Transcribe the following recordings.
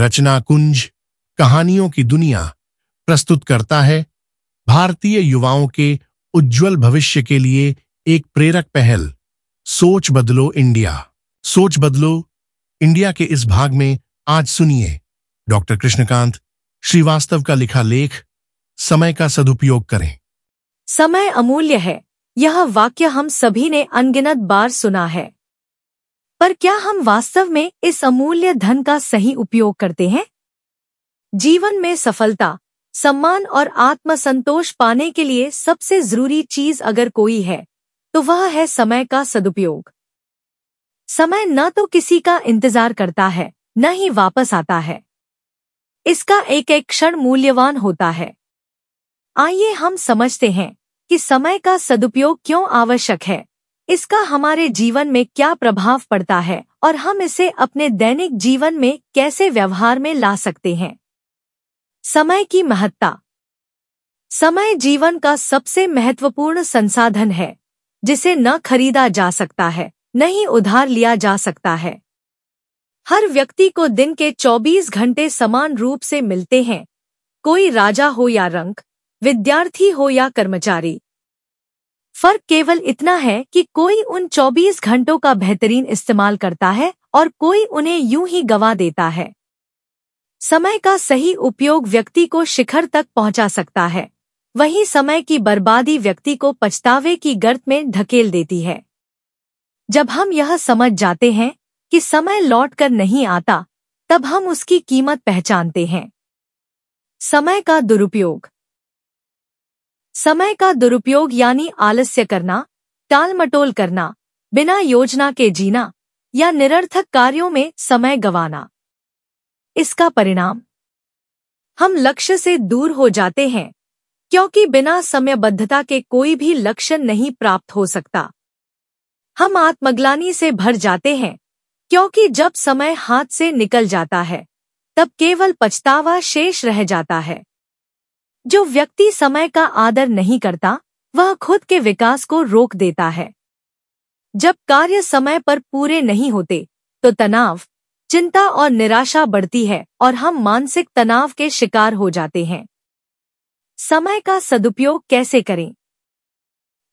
रचना कुंज कहानियों की दुनिया प्रस्तुत करता है भारतीय युवाओं के उज्जवल भविष्य के लिए एक प्रेरक पहल, सोच बदलो इंडिया। सोच बदलो इंडिया के इस भाग में आज सुनिए डॉक्टर कृष्णकांत श्रीवास्तव का लिखा लेख, समय का सदुपयोग करें। समय अमूल्य है। यह वाक्य हम सभी ने अनगिनत बार सुना है। पर क्या हम वास्तव में इस अमूल्य धन का सही उपयोग करते हैं? जीवन में सफलता, सम्मान और आत्मसंतोष पाने के लिए सबसे ज़रूरी चीज़ अगर कोई है तो वह है समय का सदुपयोग। समय न तो किसी का इंतज़ार करता है, न ही वापस आता है। इसका एक एक क्षण मूल्यवान होता है। आइए हम समझते हैं कि समय का सदुपयोग क्यों आवश्यक है। इसका हमारे जीवन में क्या प्रभाव पड़ता है और हम इसे अपने दैनिक जीवन में कैसे व्यवहार में ला सकते हैं? समय की महत्ता। समय जीवन का सबसे महत्वपूर्ण संसाधन है, जिसे न खरीदा जा सकता है, न ही उधार लिया जा सकता है। हर व्यक्ति को दिन के 24 घंटे समान रूप से मिलते हैं। कोई राजा हो या रंक, विद्यार्थी हो या कर्मचारी फ़र्क केवल इतना है कि कोई उन 24 घंटों का बेहतरीन इस्तेमाल करता है और कोई उन्हें यूँ ही गवा देता है। समय का सही उपयोग व्यक्ति को शिखर तक पहुँचा सकता है। वहीं समय की बर्बादी व्यक्ति को पछतावे की गर्त में धकेल देती है। जब हम यह समझ जाते हैं कि समय लौट कर नहीं आता, तब हम उसकी कीमत पहचानते हैं। समय का दुरुपयोग समय का दुरुपयोग यानी आलस्य करना, टालमटोल करना, बिना योजना के जीना, या निरर्थक कार्यों में समय गवाना। इसका परिणाम, हम लक्ष्य से दूर हो जाते हैं, क्योंकि बिना समयबद्धता के कोई भी लक्ष्य नहीं प्राप्त हो सकता। हम आत्मग्लानी से भर जाते हैं, क्योंकि जब समय हाथ से निकल जाता है, तब केवल पछतावा शेष रह जाता है। जो व्यक्ति समय का आदर नहीं करता, वह खुद के विकास को रोक देता है। जब कार्य समय पर पूरे नहीं होते तो तनाव, चिंता और निराशा बढ़ती है और हम मानसिक तनाव के शिकार हो जाते हैं। समय का सदुपयोग कैसे करें?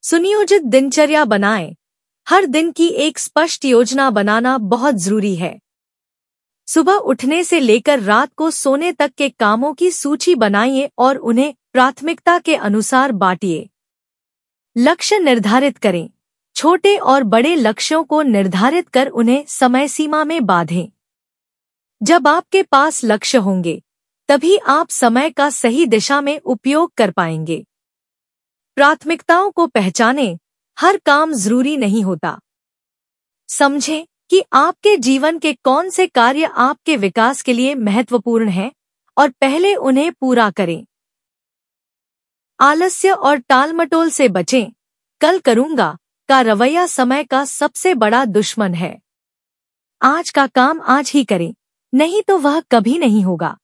सुनियोजित दिनचर्या बनाएँ। हर दिन की एक स्पष्ट योजना बनाना बहुत ज़रूरी है। सुबह उठने से लेकर रात को सोने तक के कामों की सूची बनाइए और उन्हें प्राथमिकता के अनुसार बांटिए। लक्ष्य निर्धारित करें। छोटे और बड़े लक्ष्यों को निर्धारित कर उन्हें समय सीमा में बांधें। जब आपके पास लक्ष्य होंगे, तभी आप समय का सही दिशा में उपयोग कर पाएँगे। प्राथमिकताओं को पहचानें। हर काम ज़रूरी नहीं होता। समझें कि आपके जीवन के कौन से कार्य आपके विकास के लिए महत्वपूर्ण हैं और पहले उन्हें पूरा करें। आलस्य और टालमटोल से बचें। कल करूँगा का रवैया समय का सबसे बड़ा दुश्मन है। आज का काम आज ही करें, नहीं तो वह कभी नहीं होगा।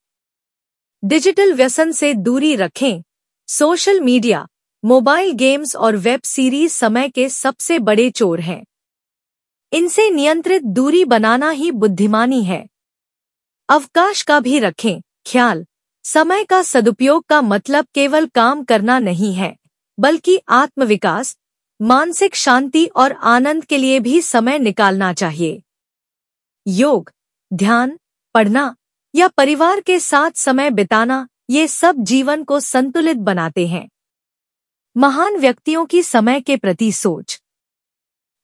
डिजिटल व्यसन से दूरी रखें। सोशल मीडिया, मोबाइल गेम्स और वेब सीरीज़ समय के सबसे बड़े चोर हैं। इनसे नियंत्रित दूरी बनाना ही बुद्धिमानी है। अवकाश का भी रखें, ख्याल। समय का सदुपयोग का मतलब केवल काम करना नहीं है, बल्कि आत्मविकास, मानसिक शांति और आनंद के लिए भी समय निकालना चाहिए। योग, ध्यान, पढ़ना या परिवार के साथ समय बिताना, ये सब जीवन को संतुलित बनाते हैं। महान व्यक्तियों की समय के प्रति सोच।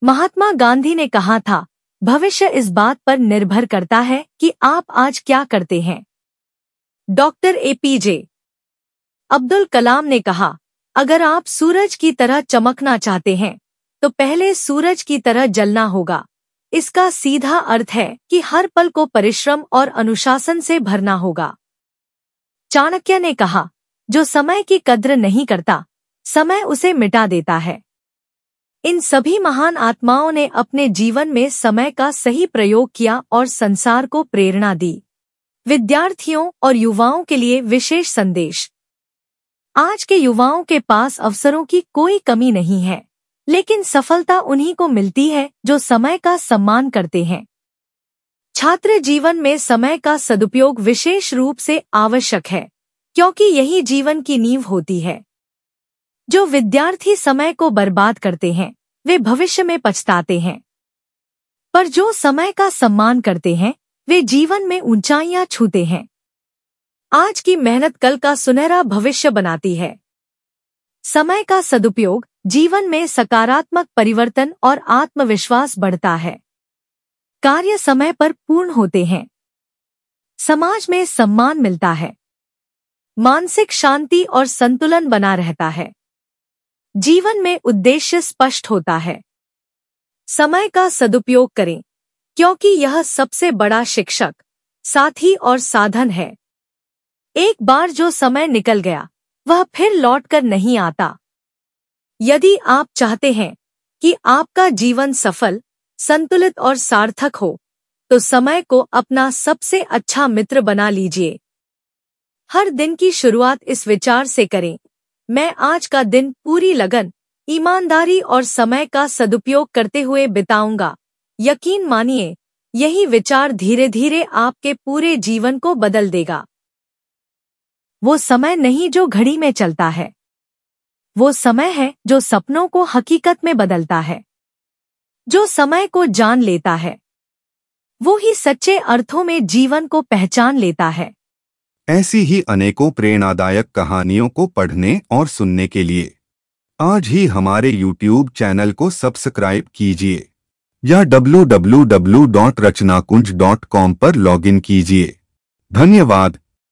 महात्मा गांधी ने कहा था, भविष्य इस बात पर निर्भर करता है कि आप आज क्या करते हैं. डॉक्टर एपीजे अब्दुल कलाम ने कहा, अगर आप सूरज की तरह चमकना चाहते हैं तो पहले सूरज की तरह जलना होगा। इसका सीधा अर्थ है कि हर पल को परिश्रम और अनुशासन से भरना होगा। चाणक्य ने कहा, जो समय की कद्र नहीं करता, समय उसे मिटा देता है। इन सभी महान आत्माओं ने अपने जीवन में समय का सही प्रयोग किया और संसार को प्रेरणा दी। विद्यार्थियों और युवाओं के लिए विशेष संदेश। आज के युवाओं के पास अवसरों की कोई कमी नहीं है, लेकिन सफलता उन्हीं को मिलती है जो समय का सम्मान करते हैं। छात्र जीवन में समय का सदुपयोग विशेष रूप से आवश्यक है, क्योंकि यही जीवन की नींव होती है। जो विद्यार्थी समय को बर्बाद करते हैं, वे भविष्य में पछताते हैं। पर जो समय का सम्मान करते हैं, वे जीवन में ऊंचाइयाँ छूते हैं। आज की मेहनत कल का सुनहरा भविष्य बनाती है। समय का सदुपयोग जीवन में सकारात्मक परिवर्तन और आत्मविश्वास बढ़ता है। कार्य समय पर पूर्ण होते हैं। समाज में सम्मान मिलता है। मानसिक शांति और संतुलन बना रहता है। जीवन में उद्देश्य स्पष्ट होता है। समय का सदुपयोग करें, क्योंकि यह सबसे बड़ा शिक्षक, साथी और साधन है। एक बार जो समय निकल गया, वह फिर लौटकर नहीं आता। यदि आप चाहते हैं कि आपका जीवन सफल, संतुलित और सार्थक हो तो समय को अपना सबसे अच्छा मित्र बना लीजिए। हर दिन की शुरुआत इस विचार से करें मैं आज का दिन पूरी लगन, ईमानदारी और समय का सदुपयोग करते हुए बिताऊँगा। यकीन मानिए, यही विचार धीरे धीरे आपके पूरे जीवन को बदल देगा। वो समय नहीं जो घड़ी में चलता है। वो समय है जो सपनों को हकीकत में बदलता है। जो समय को जान लेता है। वो ही सच्चे अर्थों में जीवन को पहचान लेता है। ऐसी ही अनेकों प्रेरणादायक कहानियों को पढ़ने और सुनने के लिए। आज ही हमारे YouTube चैनल को सब्सक्राइब कीजिए। या www.rachnakunj.com पर लॉगिन कीजिए। धन्यवाद।